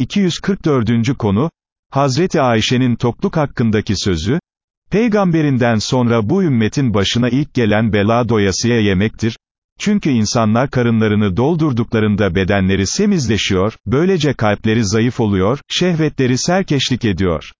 244. konu, Hazreti Ayşe'nin tokluk hakkındaki sözü, Peygamberinden sonra bu ümmetin başına ilk gelen bela doyasıya yemektir, çünkü insanlar karınlarını doldurduklarında bedenleri semizleşiyor, böylece kalpleri zayıf oluyor, şehvetleri serkeşlik ediyor.